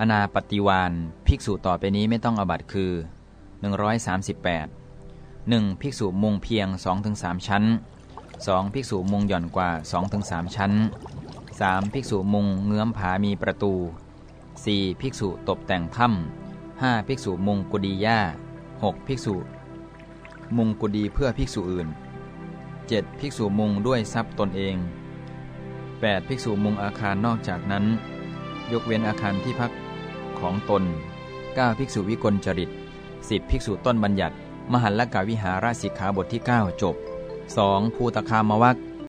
อนาปฏิวานภิกษุต่อไปนี้ไม่ต้องอบัตคือ 138 1. ภิกษุมุงเพียง 2-3 ชั้น 2. ภิกษุมุงหย่อนกว่า 2-3 ชั้น 3. ภิกษุมุงเงื้อมผามีประตู 4. ภิกษุตกแต่งถ้ำ 5. ภิกษุมุงกุดีย่า 6. ภิกษุ มุงกุดีเพื่อภิกษุอื่น 7. ภิกษุมุงด้วยทรัพย์ตนเอง 8. ภิกษุมุงอาคารนอกจากนั้น ยกเว้นอาคารที่พัก ของตน 9. ภิกษุวิกลจริต 10. ภิกษุต้นบัญญัติ มหันลกาวิหาราสิกขาบทที่ 9 จบ 2. ภูตคามวัค